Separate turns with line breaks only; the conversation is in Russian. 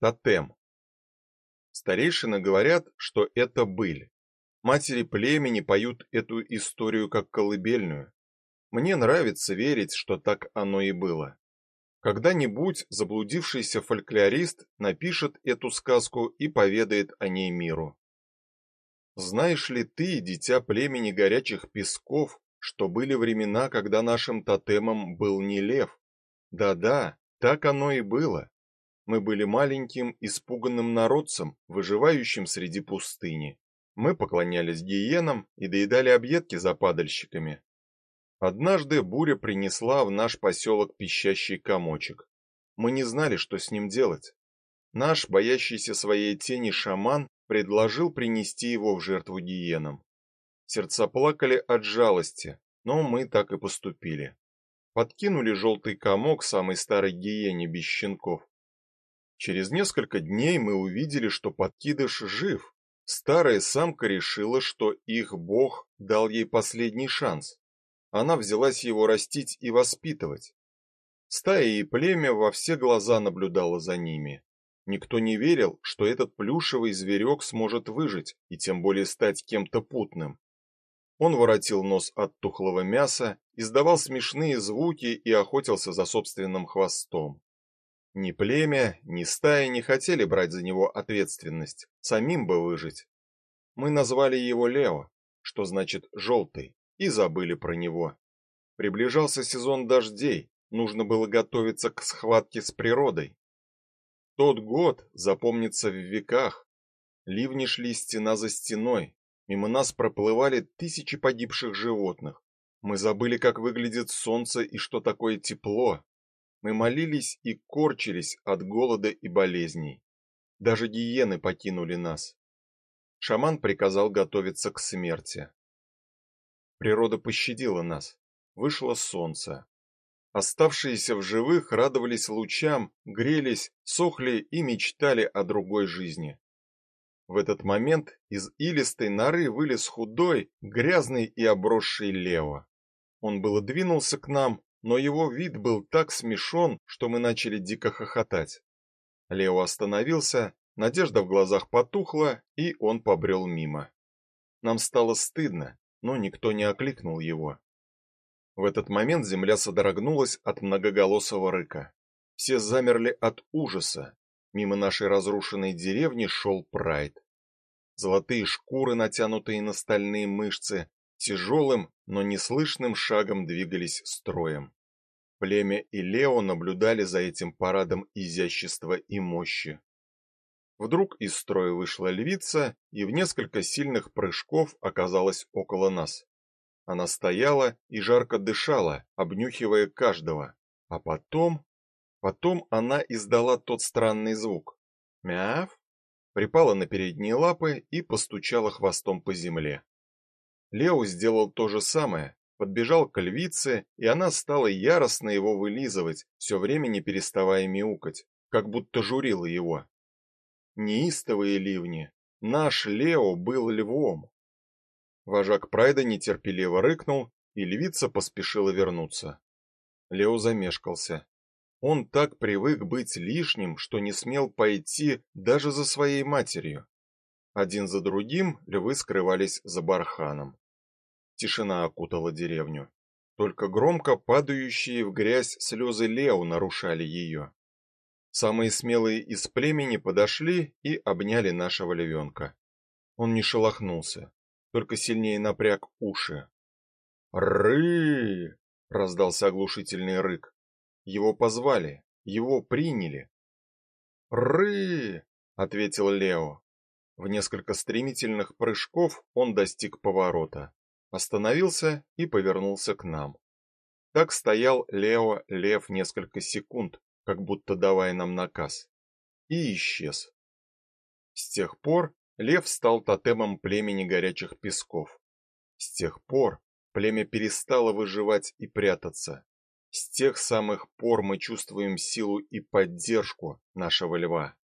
Тотем. Старейшины говорят, что это быль. Матери племени поют эту историю как колыбельную. Мне нравится верить, что так оно и было. Когда-нибудь заблудившийся фольклорист напишет эту сказку и поведает о ней миру. Знаешь ли ты, дитя племени горячих песков, что были времена, когда нашим тотемом был не лев? Да-да, так оно и было. Мы были маленьким, испуганным народцем, выживающим среди пустыни. Мы поклонялись гиенам и доедали объедки за падальщиками. Однажды буря принесла в наш поселок пищащий комочек. Мы не знали, что с ним делать. Наш, боящийся своей тени шаман, предложил принести его в жертву гиенам. Сердца плакали от жалости, но мы так и поступили. Подкинули желтый комок самой старой гиене без щенков. Через несколько дней мы увидели, что подкидыш жив. Старая самка решила, что их бог дал ей последний шанс. Она взялась его растить и воспитывать. Стая и племя во все глаза наблюдало за ними. Никто не верил, что этот плюшевый зверек сможет выжить и тем более стать кем-то путным. Он воротил нос от тухлого мяса, издавал смешные звуки и охотился за собственным хвостом. Ни племя, ни стая не хотели брать за него ответственность, самим бы выжить. Мы назвали его Лео, что значит желтый, и забыли про него. Приближался сезон дождей, нужно было готовиться к схватке с природой. Тот год запомнится в веках. Ливни шли стена за стеной, мимо нас проплывали тысячи погибших животных. Мы забыли, как выглядит солнце и что такое тепло. Мы молились и корчились от голода и болезней. Даже гиены покинули нас. Шаман приказал готовиться к смерти. Природа пощадила нас. Вышло солнце. Оставшиеся в живых радовались лучам, грелись, сохли и мечтали о другой жизни. В этот момент из илистой норы вылез худой, грязный и обросший Лео. Он было двинулся к нам, но его вид был так смешон, что мы начали дико хохотать. Лео остановился, надежда в глазах потухла, и он побрел мимо. Нам стало стыдно, но никто не окликнул его. В этот момент земля содрогнулась от многоголосого рыка. Все замерли от ужаса. Мимо нашей разрушенной деревни шел прайд. Золотые шкуры, натянутые на стальные мышцы, тяжелым, но неслышным шагом двигались строем. Племя и Лео наблюдали за этим парадом изящества и мощи. Вдруг из строя вышла львица и в несколько сильных прыжков оказалась около нас. Она стояла и жарко дышала, обнюхивая каждого. А потом, потом она издала тот странный звук. Мяв, припала на передние лапы и постучала хвостом по земле. Лео сделал то же самое, подбежал к львице, и она стала яростно его вылизывать, все время не переставая мяукать, как будто журила его. Неистовые ливни. Наш Лео был львом. Вожак Прайда нетерпеливо рыкнул, и львица поспешила вернуться. Лео замешкался. Он так привык быть лишним, что не смел пойти даже за своей матерью. Один за другим львы скрывались за барханом. Тишина окутала деревню. Только громко падающие в грязь слезы Лео нарушали ее. Самые смелые из племени подошли и обняли нашего львенка. Он не шелохнулся только сильнее напряг уши. «Ры!» — раздался оглушительный рык. Его позвали, его приняли. «Ры!» — ответил Лео. В несколько стремительных прыжков он достиг поворота, остановился и повернулся к нам. Так стоял Лео Лев несколько секунд, как будто давая нам наказ, и исчез. С тех пор Лев стал тотемом племени горячих песков. С тех пор племя перестало выживать и прятаться. С тех самых пор мы чувствуем силу и поддержку нашего льва.